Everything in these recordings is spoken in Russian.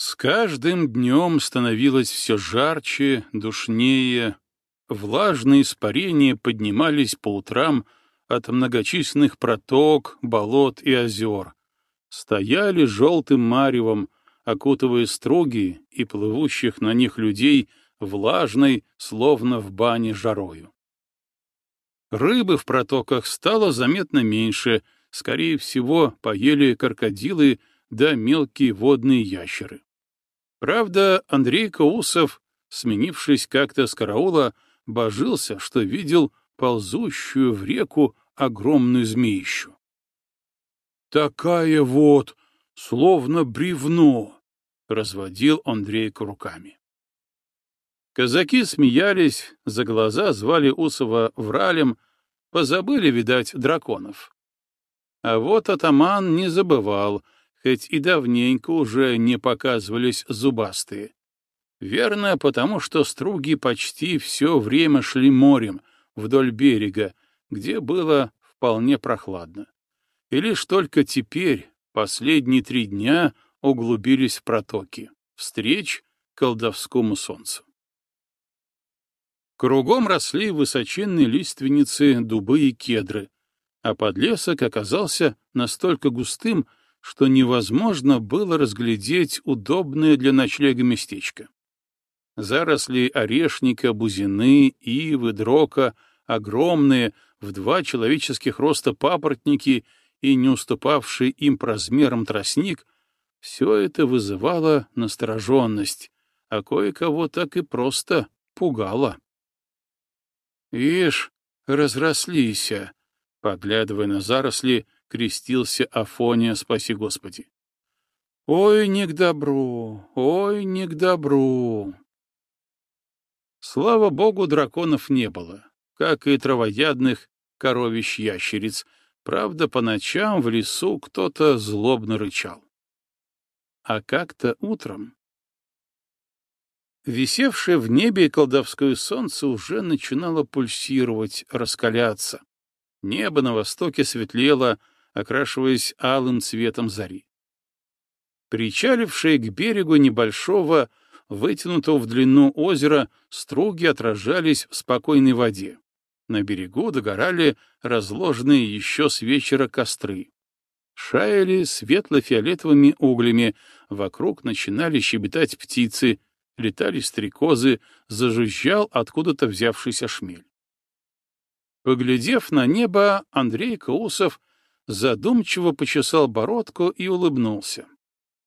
С каждым днем становилось все жарче, душнее. Влажные испарения поднимались по утрам от многочисленных проток, болот и озер. Стояли желтым маревом, окутывая струги и плывущих на них людей влажной, словно в бане жарою. Рыбы в протоках стало заметно меньше, скорее всего, поели крокодилы да мелкие водные ящеры. Правда, Андрей Каусов, сменившись как-то с караула, божился, что видел ползущую в реку огромную змеищу. «Такая вот, словно бревно!» — разводил Андрейка руками. Казаки смеялись, за глаза звали Усова вралем, позабыли, видать, драконов. А вот атаман не забывал — хоть и давненько уже не показывались зубастые. Верно, потому что струги почти все время шли морем вдоль берега, где было вполне прохладно. И лишь только теперь, последние три дня, углубились в протоки, встреч колдовскому солнцу. Кругом росли высоченные лиственницы, дубы и кедры, а подлесок оказался настолько густым, что невозможно было разглядеть удобное для ночлега местечко. Заросли орешника, бузины, ивы, дрока, огромные, в два человеческих роста папоротники и не уступавший им по размерам тростник — все это вызывало настороженность, а кое-кого так и просто пугало. «Ишь, разрослися!» — поглядывая на заросли, крестился Афония, спаси Господи. Ой, не к добру, ой, не к добру. Слава богу, драконов не было, как и травоядных коровищ-ящериц. Правда, по ночам в лесу кто-то злобно рычал. А как-то утром... Висевшее в небе колдовское солнце уже начинало пульсировать, раскаляться. Небо на востоке светлело, окрашиваясь алым цветом зари. Причалившие к берегу небольшого, вытянутого в длину озера, струги отражались в спокойной воде. На берегу догорали разложенные еще с вечера костры. Шаяли светло-фиолетовыми углями, вокруг начинали щебетать птицы, летали стрекозы, зажужжал откуда-то взявшийся шмель. Поглядев на небо, Андрей Каусов задумчиво почесал бородку и улыбнулся.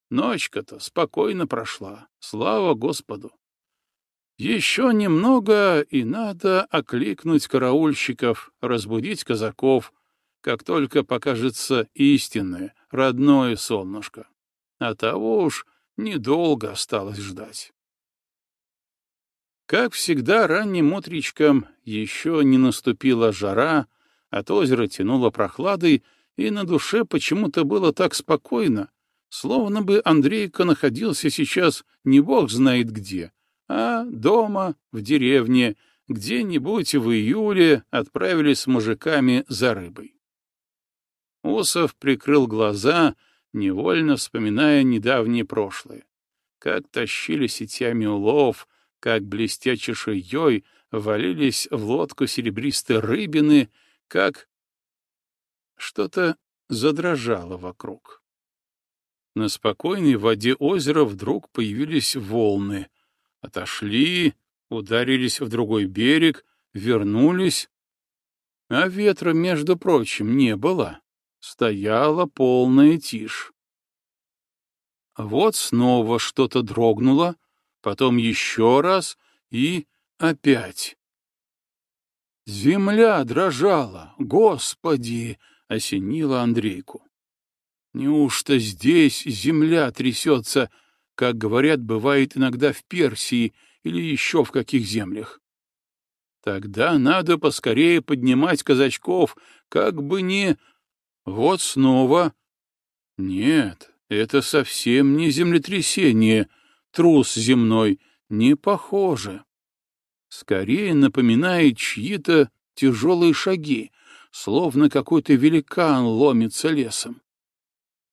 Ночка-то спокойно прошла, слава Господу. Еще немного, и надо окликнуть караульщиков, разбудить казаков, как только покажется истинное, родное солнышко. А того уж недолго осталось ждать. Как всегда, ранним утречком еще не наступила жара, от озера тянуло прохладой, и на душе почему-то было так спокойно, словно бы Андрейка находился сейчас не бог знает где, а дома, в деревне, где-нибудь в июле отправились с мужиками за рыбой. Усов прикрыл глаза, невольно вспоминая недавнее прошлое. Как тащили сетями улов, как, блестя чешуей, валились в лодку серебристые рыбины, как что-то задрожало вокруг. На спокойной воде озера вдруг появились волны. Отошли, ударились в другой берег, вернулись. А ветра, между прочим, не было. Стояла полная тишь. Вот снова что-то дрогнуло, потом еще раз и опять. Земля дрожала, Господи! Осенило Андрейку. Неужто здесь земля трясется, как, говорят, бывает иногда в Персии или еще в каких землях? Тогда надо поскорее поднимать казачков, как бы не... Вот снова... Нет, это совсем не землетрясение, трус земной, не похоже. Скорее напоминает чьи-то тяжелые шаги, словно какой-то великан ломится лесом.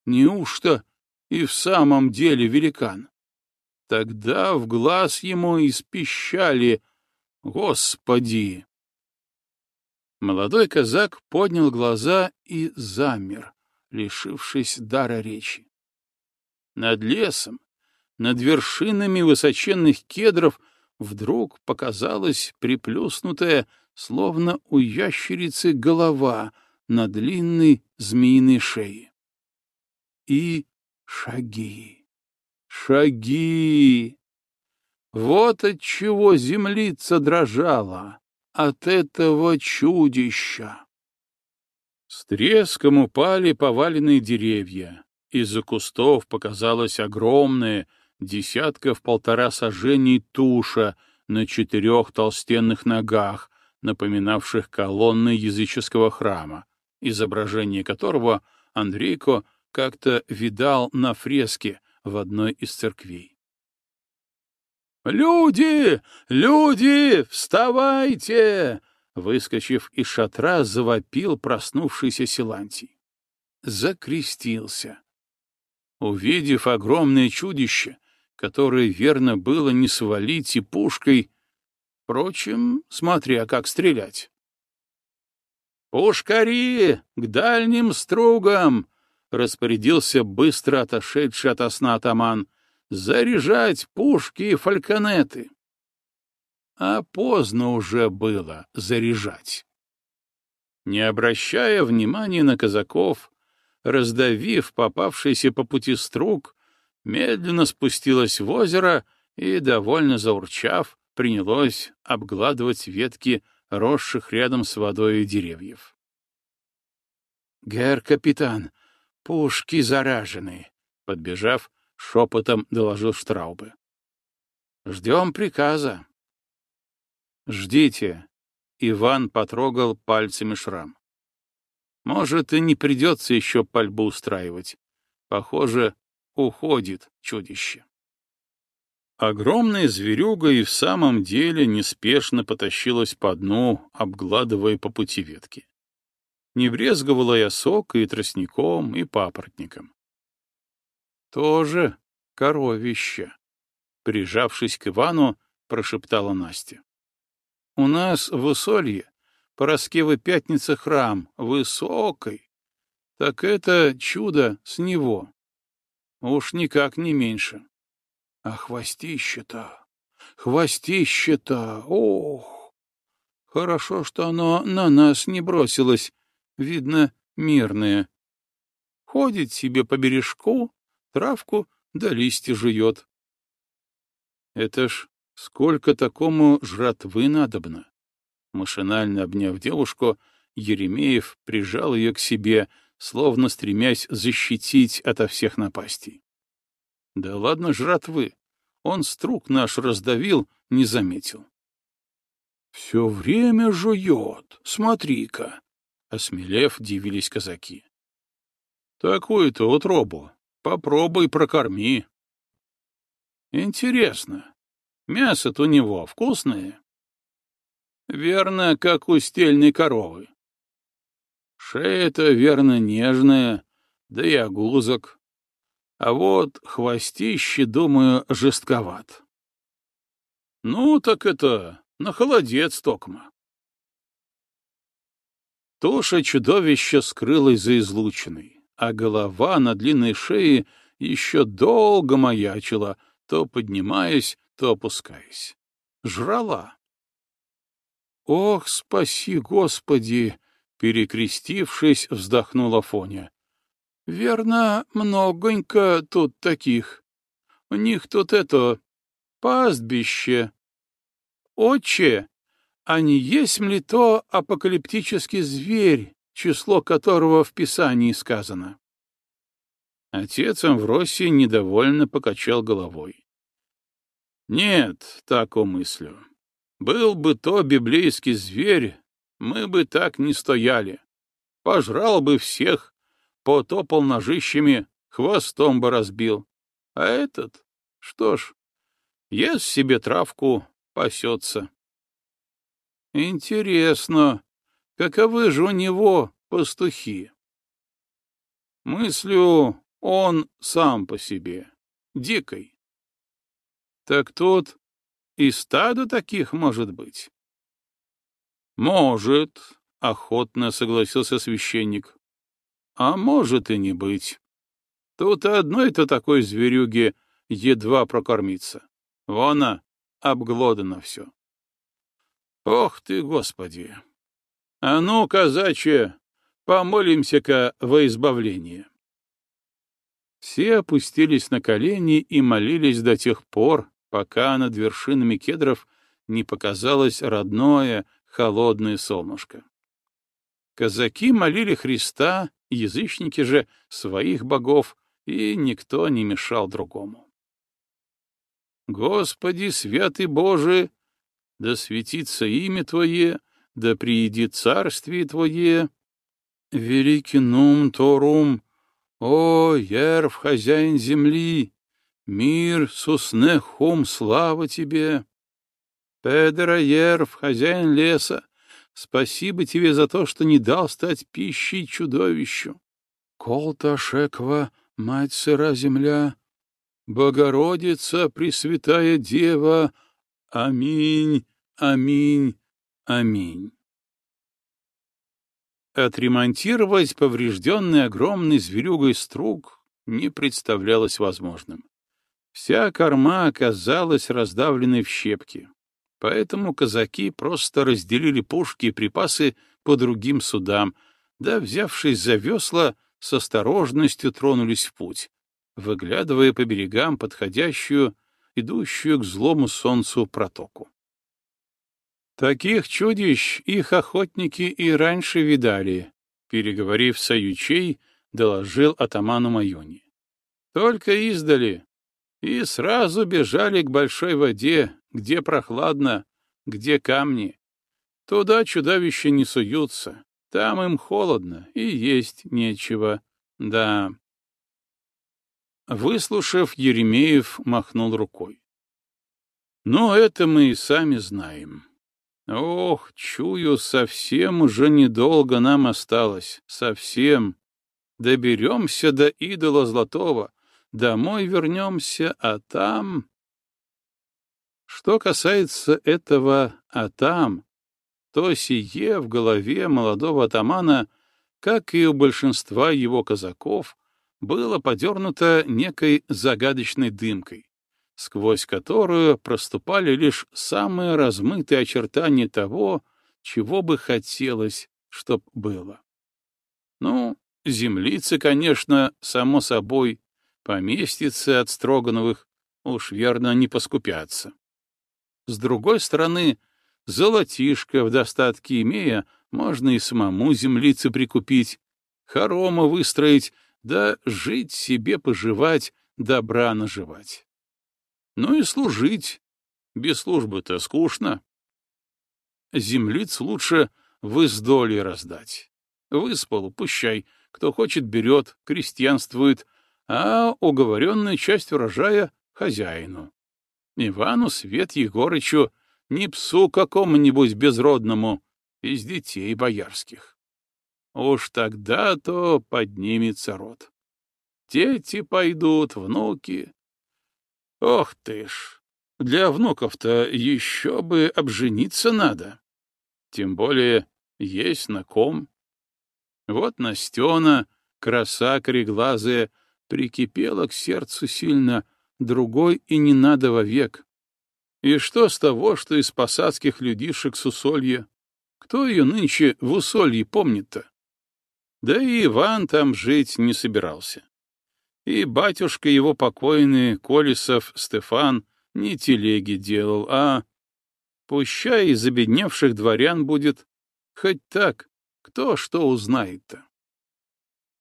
Неужто и в самом деле великан? Тогда в глаз ему испищали «Господи!». Молодой казак поднял глаза и замер, лишившись дара речи. Над лесом, над вершинами высоченных кедров вдруг показалась приплюснутая, словно у ящерицы, голова на длинной змеиной шее. И шаги, шаги. Вот от чего землица дрожала, от этого чудища. С треском упали поваленные деревья. Из-за кустов показалась огромная, десятков полтора сажений туша на четырех толстенных ногах, напоминавших колонны языческого храма, изображение которого Андрейко как-то видал на фреске в одной из церквей. «Люди! Люди! Вставайте!» Выскочив из шатра, завопил проснувшийся Силантий. Закрестился. Увидев огромное чудище, которое верно было не свалить и пушкой, впрочем, смотря как стрелять. «Пушкари! К дальним стругам!» — распорядился быстро отошедший от сна атаман. «Заряжать пушки и фальконеты!» А поздно уже было заряжать. Не обращая внимания на казаков, раздавив попавшийся по пути струг, медленно спустилась в озеро и, довольно заурчав, принялось обгладывать ветки росших рядом с водой деревьев. — Гер капитан, пушки заражены, — подбежав, шепотом доложил Штраубе. — Ждем приказа. — Ждите. Иван потрогал пальцами шрам. Может, и не придется еще пальбу устраивать. Похоже, уходит чудище. Огромная зверюга и в самом деле неспешно потащилась по дну, обгладывая по пути ветки. Не брезговала и осокой, и тростником, и папоротником. Тоже коровище. Прижавшись к Ивану, прошептала Настя. У нас в Усолье Пороскевы Пятница храм, высокой. Так это чудо с него. Уж никак не меньше. А хвостище-то, хвостище-то, ох! Хорошо, что оно на нас не бросилось, видно, мирное. Ходит себе по бережку, травку да листья жует. Это ж сколько такому жратвы надобно. Машинально обняв девушку, Еремеев прижал ее к себе, словно стремясь защитить ото всех напастей. Да ладно жратвы, он струк наш раздавил, не заметил. — Все время жует, смотри-ка! — осмелев, дивились казаки. — Такую-то утробу попробуй прокорми. — Интересно, мясо-то у него вкусное? — Верно, как у стельной коровы. Шея-то, верно, нежная, да и огузок. А вот хвостище, думаю, жестковат. Ну, так это на холодец токма. Туша чудовища скрылась за излучиной, а голова на длинной шее еще долго маячила, то поднимаясь, то опускаясь. Жрала. «Ох, спаси, Господи!» — перекрестившись, вздохнула Фоня. Верно, многонько тут таких. У них тут это... пастбище. Отче, а не есть ли то апокалиптический зверь, число которого в Писании сказано? Отец Амвросий недовольно покачал головой. Нет, так умыслю. Был бы то библейский зверь, мы бы так не стояли. Пожрал бы всех, потопал ножищами, хвостом бы разбил. А этот, что ж, ест себе травку, пасется. Интересно, каковы же у него пастухи? Мыслю, он сам по себе, дикой. Так тут и стадо таких может быть. Может, — охотно согласился священник. А может и не быть. Тут одной-то такой зверюги едва прокормиться. Вон она, обглодано все. Ох ты, Господи! А ну, казачье, помолимся-ка во избавление. Все опустились на колени и молились до тех пор, пока над вершинами кедров не показалось родное, холодное солнышко. Казаки молили Христа, язычники же — своих богов, и никто не мешал другому. Господи, святый Боже, да светится имя Твое, да приедит царствие Твое. Великий нум торум, о, ерв, хозяин земли, мир, сусне хум, слава Тебе. Педера ерв, хозяин леса, спасибо Тебе за то, что не дал стать пищей чудовищу. Колта шеква, мать сыра земля, Богородица, Пресвятая Дева, аминь, аминь, аминь. Отремонтировать поврежденный огромный зверюгой струк не представлялось возможным. Вся корма оказалась раздавленной в щепки, поэтому казаки просто разделили пушки и припасы по другим судам, да, взявшись за весла, с осторожностью тронулись в путь, выглядывая по берегам подходящую, идущую к злому солнцу протоку. Таких чудищ их охотники и раньше видали, переговорив с Аютчей, доложил атаману Майони. Только издали, и сразу бежали к большой воде, где прохладно, где камни. Туда чудовища не суются, там им холодно и есть нечего. Да. Выслушав, Еремеев махнул рукой. «Ну, это мы и сами знаем. Ох, чую, совсем уже недолго нам осталось, совсем. Доберемся до идола Златого, домой вернемся, а там...» Что касается этого «а там», то сие в голове молодого атамана, как и у большинства его казаков, было подернуто некой загадочной дымкой, сквозь которую проступали лишь самые размытые очертания того, чего бы хотелось, чтоб было. Ну, землицы, конечно, само собой, поместится от Строгановых, уж верно не поскупятся. С другой стороны, Золотишко в достатке имея, можно и самому землицы прикупить, хорома выстроить, да жить себе поживать, добра наживать. Ну и служить. Без службы-то скучно. Землиц лучше в издоле раздать. Выспал, пущай, кто хочет берет, крестьянствует, а уговоренную часть урожая — хозяину. Ивану Свет Егорычу не псу какому-нибудь безродному из детей боярских. Уж тогда-то поднимется род. Дети пойдут, внуки. Ох ты ж, для внуков-то еще бы обжениться надо. Тем более есть на ком. Вот Настена, краса кореглазая, прикипела к сердцу сильно, другой и не надо вовек. И что с того, что из посадских людишек с усолья? Кто ее нынче в усолье помнит-то? Да и Иван там жить не собирался. И батюшка его покойный, Колесов Стефан, не телеги делал, а... Пущай из обедневших дворян будет. Хоть так, кто что узнает-то?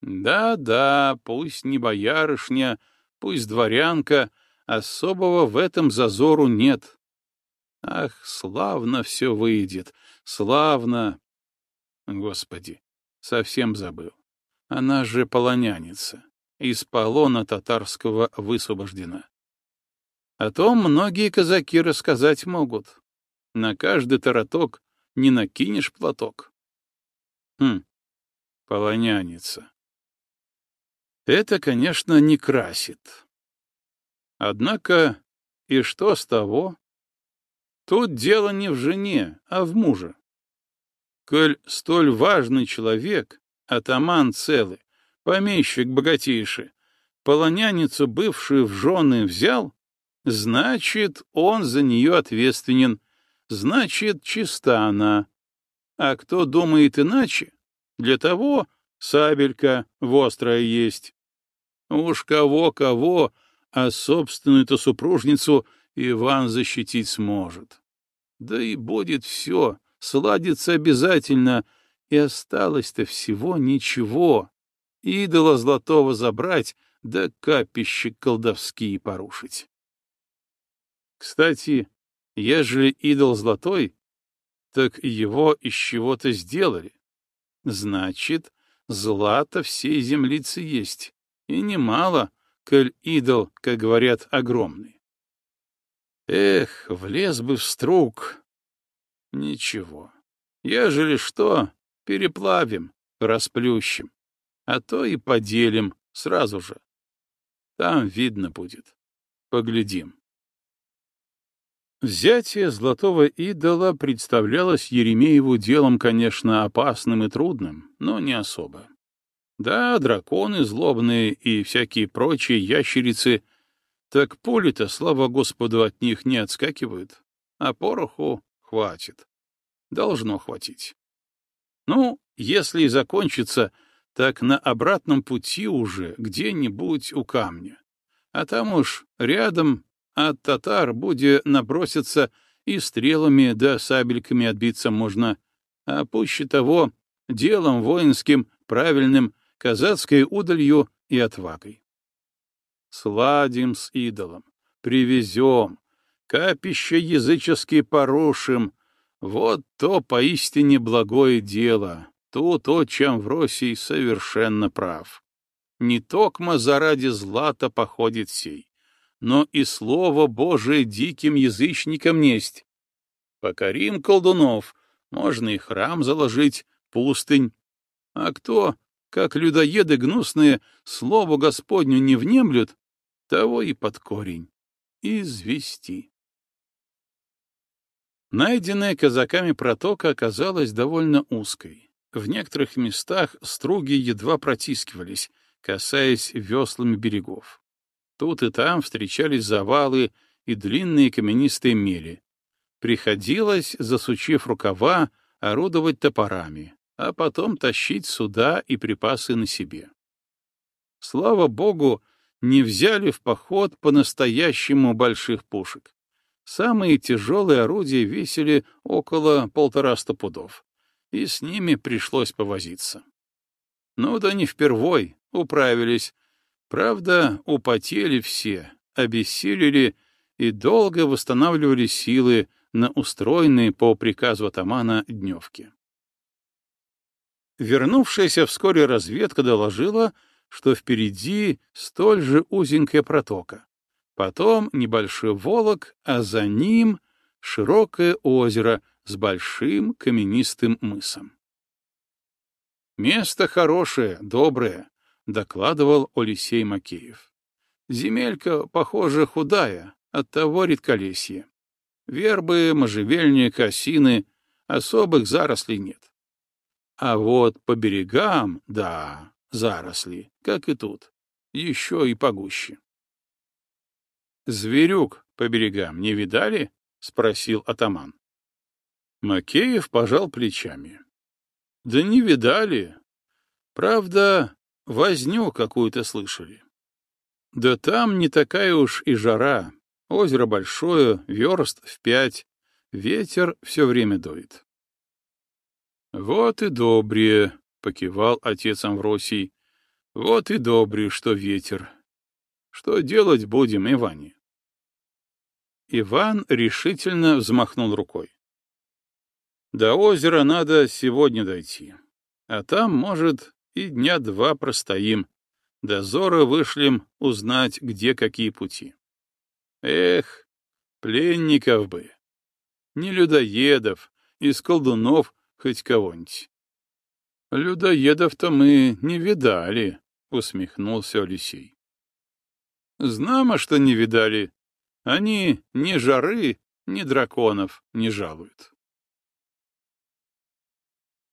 Да-да, пусть не боярышня, пусть дворянка — Особого в этом зазору нет. Ах, славно все выйдет, славно. Господи, совсем забыл. Она же полоняница, из полона татарского высвобождена. О том многие казаки рассказать могут. На каждый тараток не накинешь платок. Хм, полоняница. Это, конечно, не красит. Однако И что с того? Тут дело не в жене, а в муже. Коль столь важный человек, атаман целый, помещик богатейший, полоняницу бывшую в жены взял, значит, он за нее ответственен, значит, чиста она. А кто думает иначе, для того сабелька вострая есть. Уж кого-кого, а собственную-то супружницу Иван защитить сможет. Да и будет все, сладится обязательно, и осталось-то всего ничего. Идола золотого забрать, да капище колдовские порушить. Кстати, ежели идол золотой, так его из чего-то сделали. Значит, злато всей землицы есть, и немало, коль идол, как говорят, огромный. Эх, влез бы в струк. Ничего. Ежели что, переплавим, расплющим, а то и поделим сразу же. Там видно будет. Поглядим. Взятие золотого идола представлялось Еремееву делом, конечно, опасным и трудным, но не особо. Да, драконы злобные и всякие прочие ящерицы, так пули-то, слава Господу, от них не отскакивают, а пороху хватит. Должно хватить. Ну, если и закончится, так на обратном пути уже где-нибудь у камня. А там уж рядом от татар буде наброситься и стрелами да сабельками отбиться можно, а пуще того, делом воинским, правильным, казацкой удалью и отвагой. Сладим с идолом, привезем, капище языческие порушим, вот то поистине благое дело, тут отчим в России совершенно прав. Не токмо заради злата походит сей, но и слово Божие диким язычникам несть. Покорим колдунов, можно и храм заложить, пустынь. А кто как людоеды гнусные, слову Господню не внемлют, того и под корень. Извести. Найденная казаками протока оказалась довольно узкой. В некоторых местах струги едва протискивались, касаясь веслами берегов. Тут и там встречались завалы и длинные каменистые мели. Приходилось, засучив рукава, орудовать топорами, а потом тащить суда и припасы на себе. Слава богу, не взяли в поход по-настоящему больших пушек. Самые тяжелые орудия весили около полтораста пудов, и с ними пришлось повозиться. Ну да не впервой, управились. Правда, употели все, обессилели и долго восстанавливали силы на устроенные по приказу атамана дневки. Вернувшаяся вскоре разведка доложила, что впереди столь же узенькая протока. Потом небольшой волок, а за ним широкое озеро с большим каменистым мысом. «Место хорошее, доброе», — докладывал Олесей Макеев. «Земелька, похоже, худая, оттого редколесье. Вербы, можжевельник, осины, особых зарослей нет. А вот по берегам, да, заросли, как и тут, еще и погуще. «Зверюк по берегам не видали?» — спросил атаман. Макеев пожал плечами. «Да не видали. Правда, возню какую-то слышали. Да там не такая уж и жара. Озеро большое, верст в пять, ветер все время дует. «Вот и добрее», — покивал отец Амвросий. «Вот и добрее, что ветер. Что делать будем, Иване?» Иван решительно взмахнул рукой. «До озера надо сегодня дойти, а там, может, и дня два простоим. Дозоры вышлем узнать, где какие пути. Эх, пленников бы! Не людоедов, из колдунов хоть кого-нибудь. — Людоедов-то мы не видали, — усмехнулся Алексей. — Знамо, что не видали. Они ни жары, ни драконов не жалуют.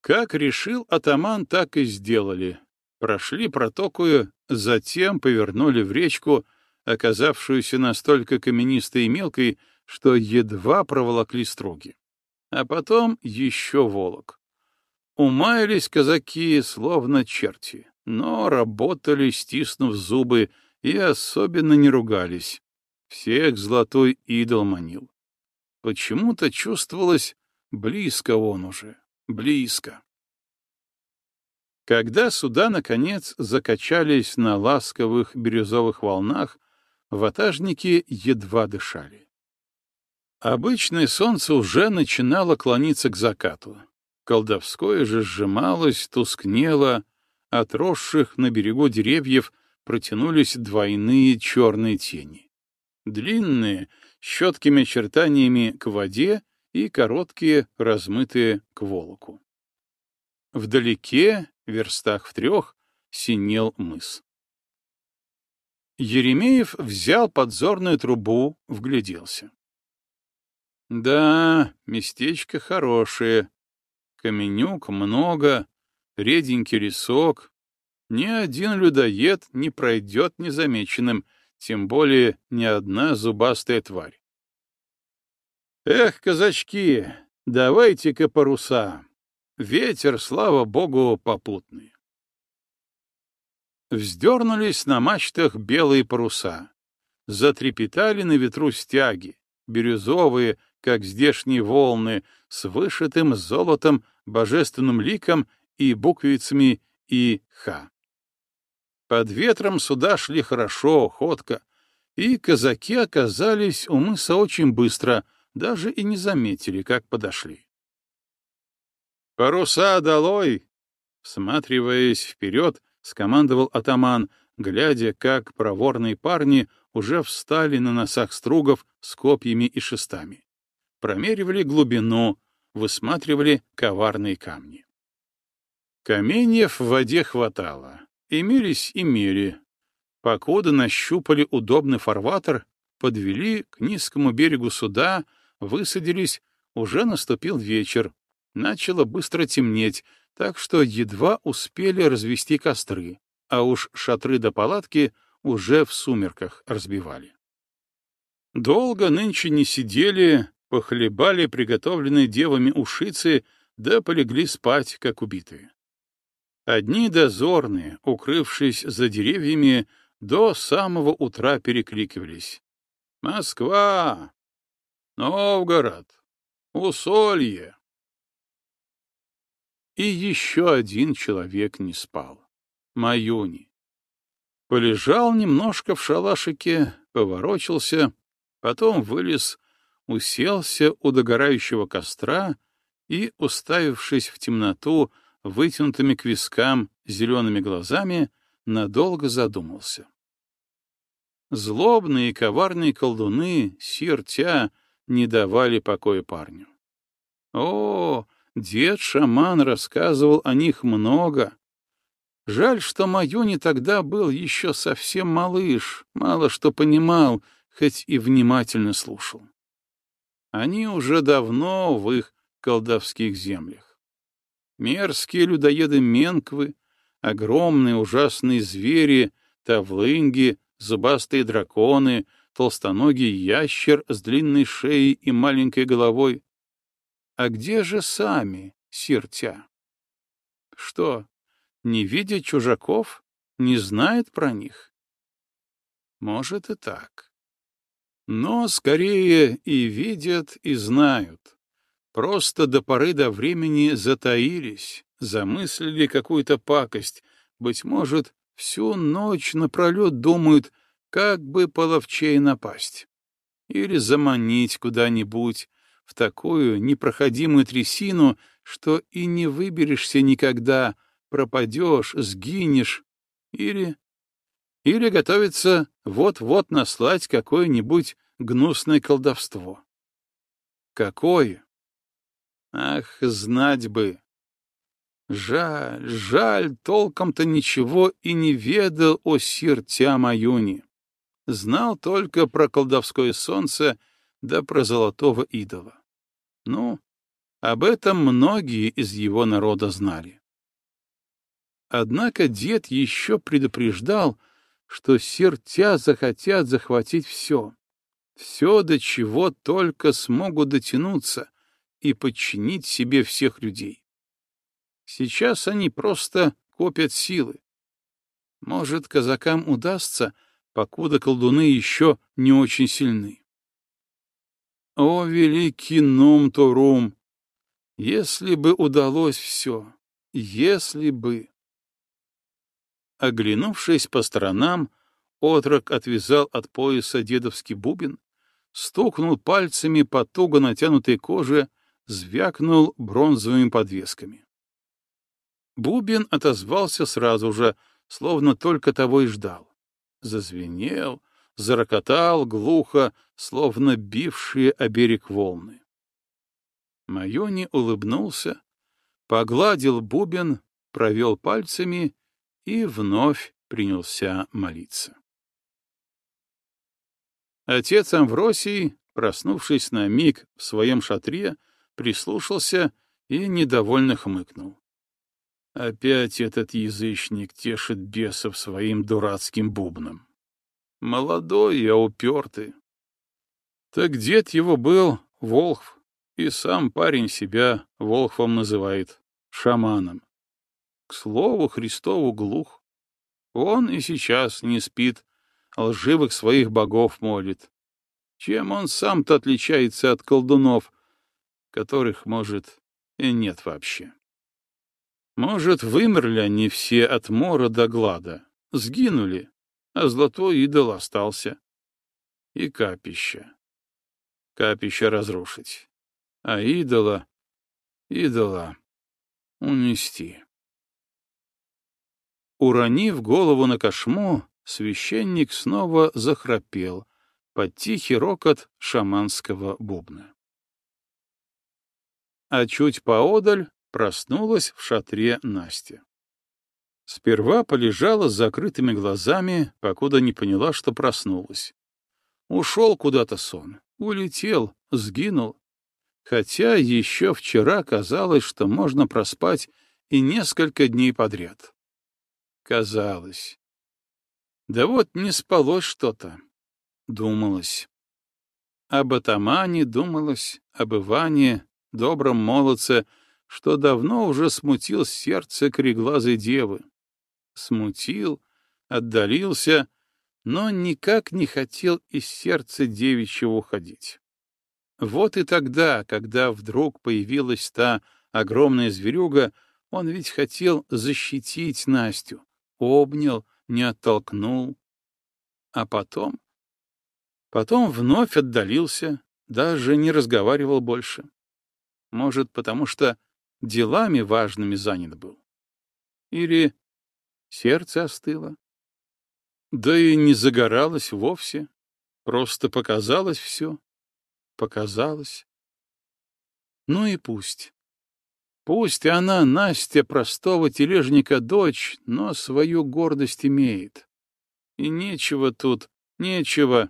Как решил атаман, так и сделали. Прошли протокую, затем повернули в речку, оказавшуюся настолько каменистой и мелкой, что едва проволокли струги. А потом еще волок. Умаялись казаки, словно черти, но работали, стиснув зубы, и особенно не ругались. Всех золотой идол манил. Почему-то чувствовалось, близко он уже, близко. Когда суда, наконец, закачались на ласковых бирюзовых волнах, ватажники едва дышали. Обычное солнце уже начинало клониться к закату. Колдовское же сжималось, тускнело, от росших на берегу деревьев протянулись двойные черные тени. Длинные, с четкими очертаниями к воде и короткие, размытые к волоку. Вдалеке, верстах в трех, синел мыс. Еремеев взял подзорную трубу, вгляделся. Да, местечко хорошее. Каменюк много, реденький лесок. Ни один людоед не пройдет незамеченным, тем более ни одна зубастая тварь. Эх, казачки, давайте-ка паруса. Ветер, слава богу, попутный. Вздернулись на мачтах белые паруса. Затрепетали на ветру стяги, бирюзовые, как здешние волны, с вышитым золотом, божественным ликом и буквицами и «Х». Под ветром суда шли хорошо, ходко, и казаки оказались у мыса очень быстро, даже и не заметили, как подошли. «Паруса долой!» Всматриваясь вперед, скомандовал атаман, глядя, как проворные парни уже встали на носах стругов с копьями и шестами. Промеривали глубину, высматривали коварные камни. Каменьев в воде хватало. Имелись и мели. Покуда нащупали удобный фарватер, подвели к низкому берегу суда, высадились, уже наступил вечер. Начало быстро темнеть, так что едва успели развести костры, а уж шатры до палатки уже в сумерках разбивали. Долго нынче не сидели, похлебали приготовленные девами ушицы, да полегли спать, как убитые. Одни дозорные, укрывшись за деревьями, до самого утра перекликивались. «Москва! Новгород! Усолье!» И еще один человек не спал. Маюни. Полежал немножко в шалашике, поворочился, потом вылез, уселся у догорающего костра и, уставившись в темноту, вытянутыми к вискам зелеными глазами, надолго задумался. Злобные и коварные колдуны, сиртя, не давали покоя парню. О, дед-шаман рассказывал о них много. Жаль, что Маюни тогда был еще совсем малыш, мало что понимал, хоть и внимательно слушал. Они уже давно в их колдовских землях. Мерзкие людоеды-менквы, огромные ужасные звери, тавлынги, зубастые драконы, толстоногий ящер с длинной шеей и маленькой головой. А где же сами, сиртя? Что, не видя чужаков, не знает про них? Может и так. Но скорее и видят, и знают. Просто до поры до времени затаились, замыслили какую-то пакость, быть может, всю ночь напролет думают, как бы половчей напасть. Или заманить куда-нибудь в такую непроходимую трясину, что и не выберешься никогда, пропадешь, сгинешь. Или... Или готовится вот-вот наслать какое-нибудь гнусное колдовство. Какое? Ах, знать бы! Жаль, жаль, толком-то ничего и не ведал о сиртя Маюни. знал только про колдовское солнце да про золотого идола. Ну, об этом многие из его народа знали. Однако дед еще предупреждал, что сертя захотят захватить все, все, до чего только смогут дотянуться и подчинить себе всех людей. Сейчас они просто копят силы. Может, казакам удастся, покуда колдуны еще не очень сильны. О, великий Нум-Турум! Если бы удалось все, если бы... Оглянувшись по сторонам, отрок отвязал от пояса дедовский бубен, стукнул пальцами по туго натянутой коже, звякнул бронзовыми подвесками. Бубен отозвался сразу же, словно только того и ждал. Зазвенел, зарокотал глухо, словно бившие о берег волны. Майони улыбнулся, погладил бубен, провел пальцами и вновь принялся молиться. Отец Амвросий, проснувшись на миг в своем шатре, прислушался и недовольно хмыкнул. Опять этот язычник тешит бесов своим дурацким бубном. Молодой, а упертый. Так дед его был Волхв, и сам парень себя Волхвом называет, шаманом. К слову, Христову глух. Он и сейчас не спит, лживых своих богов молит. Чем он сам-то отличается от колдунов, которых, может, и нет вообще? Может, вымерли они все от мора до глада, сгинули, а золотой идол остался. И капища. Капища разрушить. А идола, идола унести. Уронив голову на кошму, священник снова захрапел под тихий рокот шаманского бубна. А чуть поодаль проснулась в шатре Настя. Сперва полежала с закрытыми глазами, покуда не поняла, что проснулась. Ушел куда-то сон, улетел, сгинул. Хотя еще вчера казалось, что можно проспать и несколько дней подряд. Казалось. Да вот не спалось что-то. Думалось. Об атамане думалось, об Иване, добром молодце — что давно уже смутил сердце кореглазой девы. Смутил, отдалился, но никак не хотел из сердца девичьего уходить. Вот и тогда, когда вдруг появилась та огромная зверюга, он ведь хотел защитить Настю, обнял, не оттолкнул. А потом? Потом вновь отдалился, даже не разговаривал больше. Может, потому что делами важными занят был. Или сердце остыло. Да и не загоралось вовсе, просто показалось все. Показалось. Ну и пусть. Пусть она, Настя, простого тележника дочь, но свою гордость имеет. И нечего тут, нечего.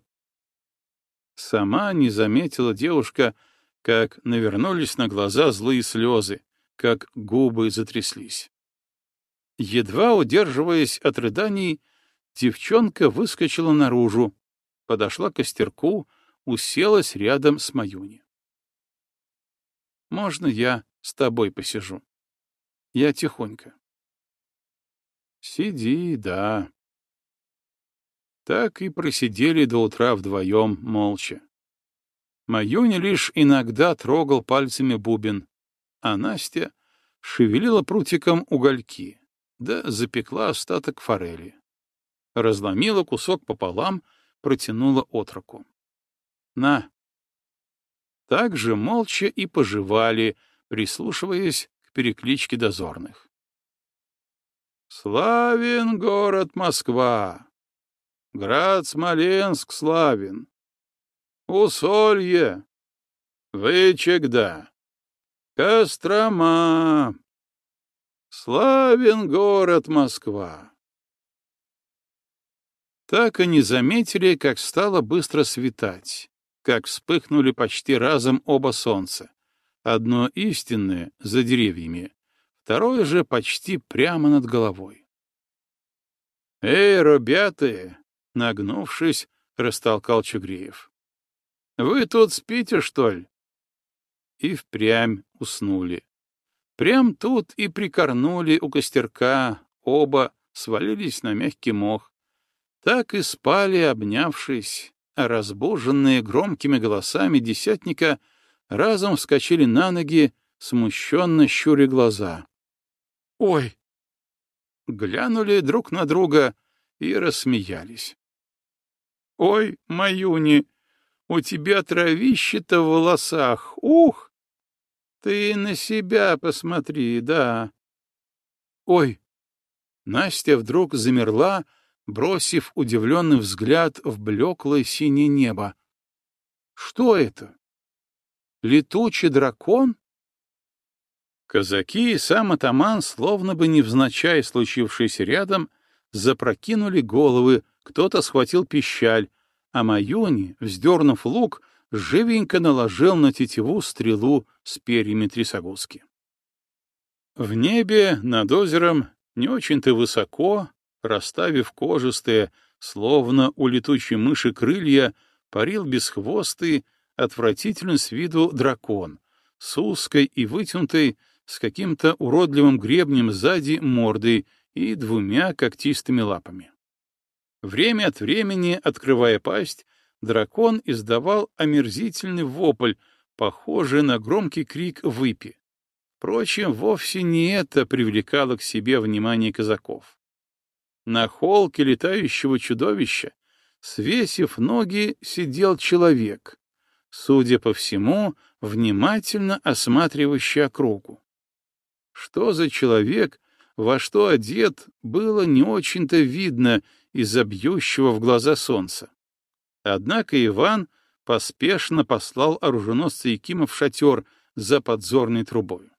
Сама не заметила девушка, как навернулись на глаза злые слезы, как губы затряслись. Едва удерживаясь от рыданий, девчонка выскочила наружу, подошла к костерку, уселась рядом с Маюни. «Можно я с тобой посижу? Я тихонько». «Сиди, да». Так и просидели до утра вдвоем, молча. Маюня лишь иногда трогал пальцами бубен, а Настя шевелила прутиком угольки, да запекла остаток форели. Разломила кусок пополам, протянула отроку. «На!» Так же молча и пожевали, прислушиваясь к перекличке дозорных. «Славен город Москва! Град Смоленск славен! Усолье! Вычегда! Кострома! Славен город Москва! так и не заметили, как стало быстро светать, как вспыхнули почти разом оба солнца. Одно истинное за деревьями, второе же почти прямо над головой. «Эй, ребята!» — нагнувшись, растолкал Чугреев. «Вы тут спите, что ли?» И впрямь уснули. Прям тут и прикорнули у костерка, оба свалились на мягкий мох. Так и спали, обнявшись, а разбуженные громкими голосами десятника разом вскочили на ноги, смущенно щуря глаза. «Ой!» Глянули друг на друга и рассмеялись. «Ой, Маюни, у тебя травище-то в волосах, ух! Ты на себя посмотри, да!» «Ой!» Настя вдруг замерла, бросив удивленный взгляд в блеклое синее небо. «Что это? Летучий дракон?» Казаки и сам атаман, словно бы невзначай случившись рядом, запрокинули головы, кто-то схватил пищаль, а Маюни, вздернув лук, живенько наложил на тетиву стрелу с перьями трясогузки. В небе над озером не очень-то высоко, расставив кожистые, словно у летучей мыши крылья, парил бесхвостый, отвратительный с виду дракон, с узкой и вытянутой, с каким-то уродливым гребнем сзади мордой и двумя когтистыми лапами. Время от времени, открывая пасть, дракон издавал омерзительный вопль, похожий на громкий крик выпи. Впрочем, вовсе не это привлекало к себе внимание казаков. На холке летающего чудовища, свесив ноги, сидел человек, судя по всему, внимательно осматривающий округу. Что за человек, во что одет, было не очень-то видно из-за бьющего в глаза солнца. Однако Иван поспешно послал оруженосца Якима в шатер за подзорной трубой.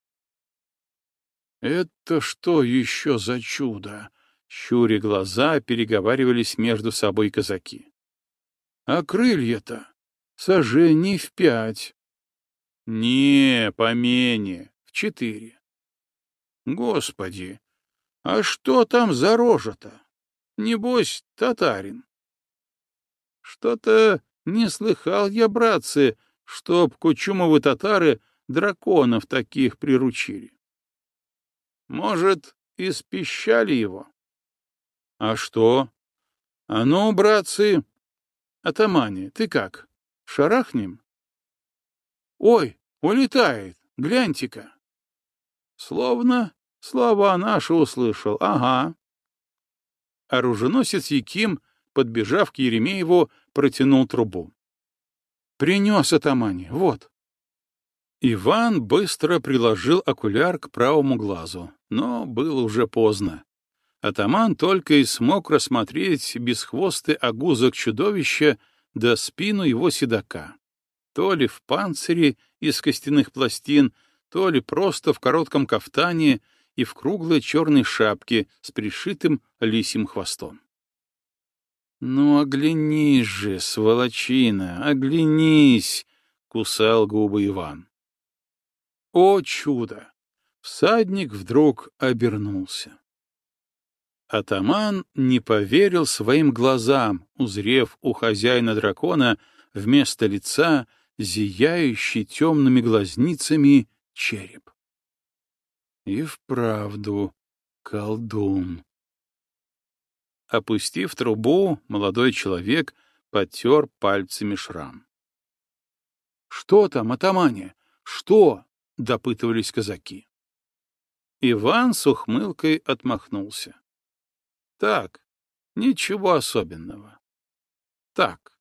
«Это что еще за чудо?» — щуря глаза, переговаривались между собой казаки. «А крылья-то? Сожжений в пять». «Не, помене, в четыре». Господи, а что там за рожа-то? Небось, татарин. Что-то не слыхал я, братцы, чтоб кучумовы татары драконов таких приручили. Может, испещали его? А что? А ну, братцы, атамане, ты как, шарахнем? Ой, улетает, гляньте-ка. Словно Слова наши услышал, ага. Оруженосец Яким, подбежав к Еремееву, протянул трубу. Принес атамане, вот. Иван быстро приложил окуляр к правому глазу, но было уже поздно. Атаман только и смог рассмотреть бесхвостый огузок чудовища да спину его седока. То ли в панцире из костяных пластин, то ли просто в коротком кафтане — и в круглой черной шапке с пришитым лисим хвостом. «Ну, оглянись же, сволочина, оглянись!» — кусал губы Иван. О чудо! Всадник вдруг обернулся. Атаман не поверил своим глазам, узрев у хозяина дракона вместо лица зияющий темными глазницами череп. И вправду колдун. Опустив трубу, молодой человек потер пальцами шрам. — Что там, атамане? Что? — допытывались казаки. Иван с ухмылкой отмахнулся. — Так, ничего особенного. Так.